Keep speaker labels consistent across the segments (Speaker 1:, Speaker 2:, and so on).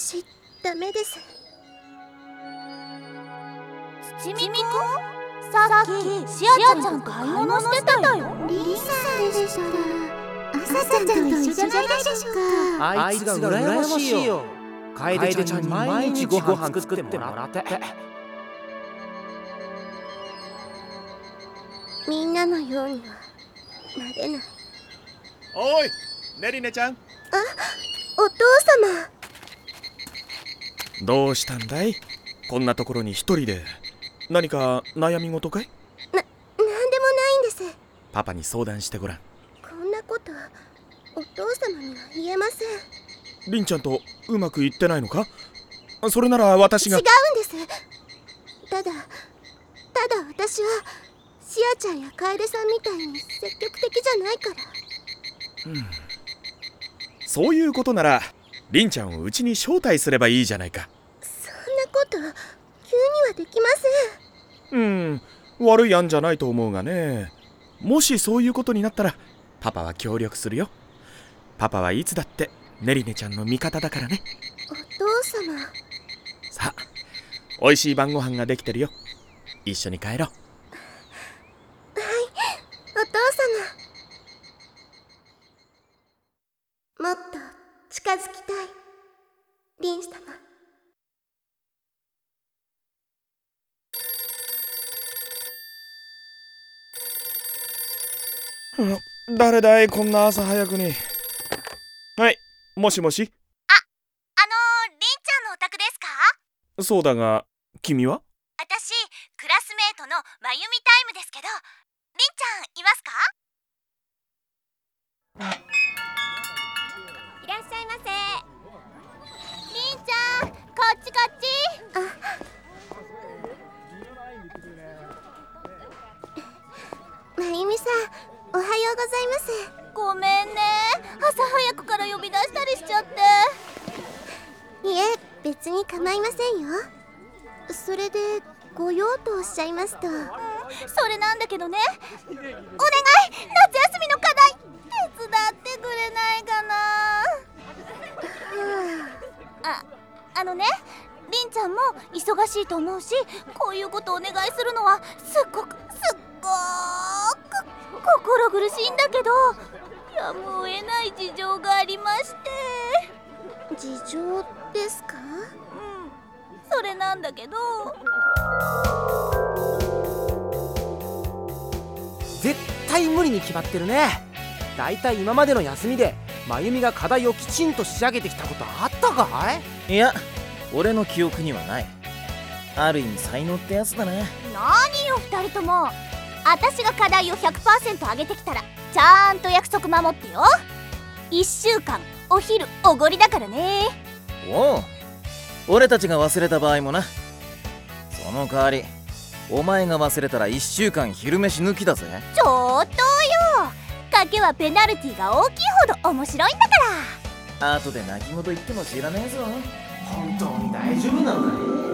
Speaker 1: 私ダメです。
Speaker 2: ちみくんさっきしあちゃんと買い物してたよ。
Speaker 1: リサでしたら朝ちゃんと一緒じゃないでしょうか。
Speaker 3: あいつが羨ましいよ。楓ちゃんに毎日ご飯作ってもらって。
Speaker 1: みんなのようにはなれない。
Speaker 4: おいネリネちゃん。
Speaker 1: お父様
Speaker 4: どうしたんだい？こんなところに一人で。何か悩み事かい？
Speaker 1: なんでもないんです。
Speaker 4: パパに相談してごらん。
Speaker 1: こんなことお父様には言えません。
Speaker 4: りんちゃんとうまくいってないのか？それなら私が。
Speaker 1: 違うんです。ただただ私はシアちゃんや楓さんみたいに積極的じゃないから。
Speaker 4: そういうことならりんちゃんをうちに招待すればいいじゃないか
Speaker 1: こと急にはできません。
Speaker 4: うん悪い案じゃないと思うがね。もしそういうことになったらパパは協力するよ。パパはいつだってネリネちゃんの味方だからね。
Speaker 1: お父様。
Speaker 4: さあ美味しい晩ご飯ができてるよ。一緒に帰ろう。
Speaker 1: お父様。もっと近づきたいリン様
Speaker 4: 誰だいこんな朝早くに。はいもしもし。
Speaker 2: あのー、りんちゃんのお宅ですか？
Speaker 4: そうだが君は？
Speaker 1: 別に構いませんよ。それでご用とおっしゃいますと。
Speaker 2: それなんだけどね。お願い。夏休みの課題。手伝ってくれないかな。あ。あのね。りんちゃんも忙しいと思うしこういうことお願いするのはすっごくすっごく心苦しいんだけど。やむを得ない事情がありまして
Speaker 1: 事情ですか？
Speaker 2: うん。それなんだけど。
Speaker 3: 絶対無理に決まってるね。だいたい今までの休みで真由美が課題をきちんと仕上げてきたことあったかい？
Speaker 5: いや俺の記憶にはない。ある意味才能ってやつだな
Speaker 2: 何よ二人とも。私が課題を100%上げてきたらちゃんと約束守ってよ。1週間お昼おごりだからね。
Speaker 5: おう。俺たちが忘れた場合もな。その代わりお前が忘れたら1週間昼飯抜きだぜ。
Speaker 2: ちょっとよ。賭けはペナルティが大きいほど面白いんだから。
Speaker 5: 後で泣き言言っても知らねえぞ。本当に大丈夫なのかね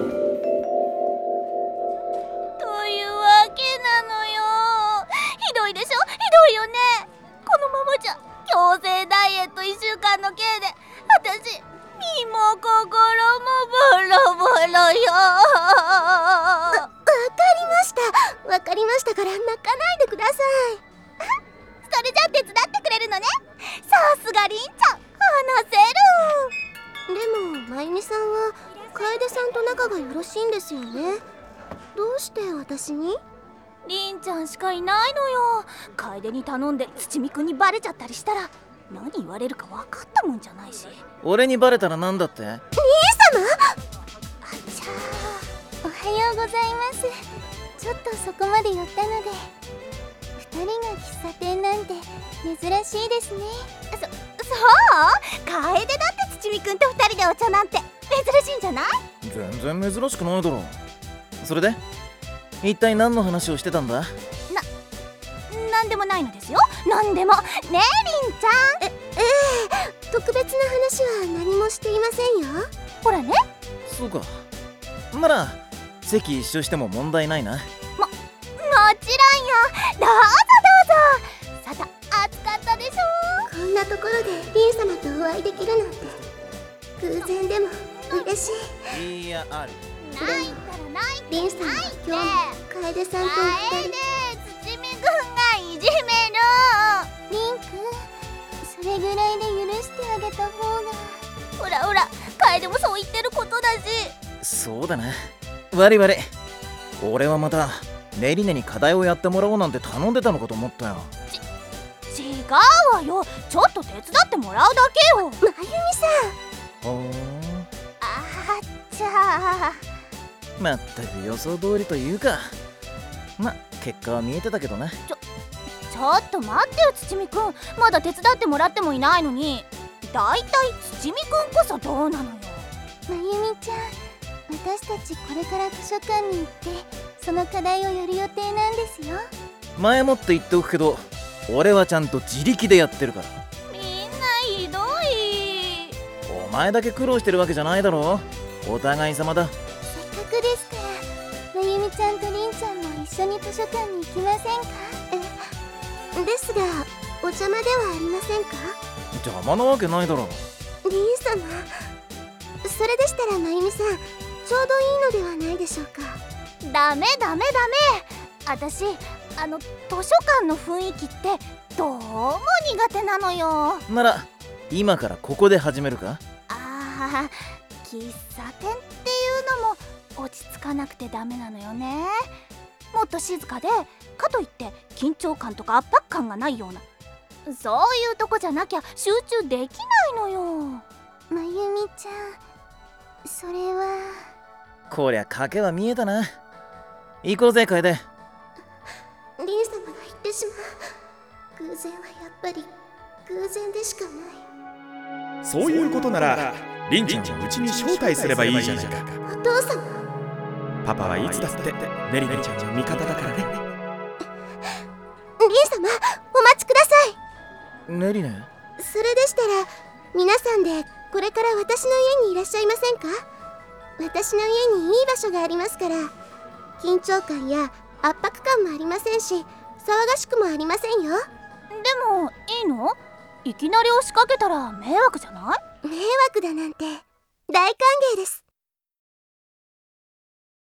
Speaker 2: 心もボロボロよ。
Speaker 1: わかりました。わかりましたから泣かないでください。
Speaker 2: それじゃあ手伝ってくれるのね。さすがりんちゃん。話せる。
Speaker 1: でもまゆみさんは楓さんと仲がよろしいんですよね。どうして私に？
Speaker 2: りんちゃんしかいないのよ。楓に頼んで土見くんにバレちゃったりしたら何言われるか分かったもんじゃないし。
Speaker 5: 俺にバレたらなんだって？
Speaker 1: じゃあおはようございます。ちょっとそこまで寄ったので二人が喫茶店なんて珍しいですね。
Speaker 2: そう？楓だって土見くんと二人でお茶なんて珍しいんじゃない？
Speaker 5: 全然珍しくないだろ。それで？一体何の話をしてたんだ？
Speaker 2: でもないのですよ。なんでも。ねえりんちゃん。
Speaker 1: えええ特別な話は何もしていませんよ。
Speaker 2: ほらね。
Speaker 5: そうか。なら席一緒しても問題ないな。
Speaker 2: もちろんよ。どうぞどうぞ。さだ暑かったでしょ
Speaker 1: こんなところでリン様とお会いできるなんて。偶然でも嬉しい。
Speaker 5: いやある。
Speaker 2: ないったらないって。
Speaker 1: リンさんは今日楓さんと二人
Speaker 2: らカエルもそう言ってることだし。
Speaker 5: そうだな。悪い悪い。俺はまたネリネに課題をやってもらおうなんて頼んでたのかと思ったよ。
Speaker 2: 違うわよ。ちょっと手伝ってもらうだけよ。
Speaker 1: まゆみさ
Speaker 5: ほー。
Speaker 2: あーじゃあ
Speaker 5: まったく予想通りというか。ま結果は見えてたけどな。
Speaker 2: ちょっと待ってよつちみくん。まだ手伝ってもらってもいないのに。だいたいつちみくんこそどうなのよ。
Speaker 1: んまゆみちゃん私たちこれから図書館に行ってその課題をやる予定なんですよ。
Speaker 5: 前もって言っておくけど俺はちゃんと自力でやってるから。
Speaker 2: みんなひどい。
Speaker 5: お前だけ苦労してるわけじゃないだろ。お互い様だ。
Speaker 1: せっかくですからまゆみちゃんとりんちゃんも一緒に図書館に行きませんか？えですがお邪魔ではありませんか？
Speaker 5: 邪魔なわけないだろ。
Speaker 1: りん様それでしたらまゆみさんちょうどいいのではないでしょうか。
Speaker 2: ダメダメダメ。私あの図書館の雰囲気ってどうも苦手なのよ。
Speaker 5: なら今からここで始めるか？
Speaker 2: あー喫茶店っていうのも落ち着かなくてダメなのよね。もっと静かでかといって緊張感とか圧迫感がないような。そういうとこじゃなきゃ集中できないのよ。
Speaker 1: まゆみちゃんそれは。
Speaker 5: こりゃ賭けは見えたな。行こうぜ楓。
Speaker 1: りん様が言ってしまう。偶然はやっぱり偶然でしかない。
Speaker 4: そういうことならリンちゃんをうちに招待すればいいじゃないか。
Speaker 1: お父様。
Speaker 4: パパはいつだってネリネちゃんの味方だからね。
Speaker 1: りん様お待ちください。
Speaker 5: ネリネ？
Speaker 1: それでしたら皆さんでこれから私の家にいらっしゃいませんか？私の家にいい場所がありますから。緊張感や圧迫感もありませんし騒がしくもありませんよ。
Speaker 2: でもいいの？いきなり押しかけたら迷惑じゃない？
Speaker 1: 迷惑だなんて大歓迎です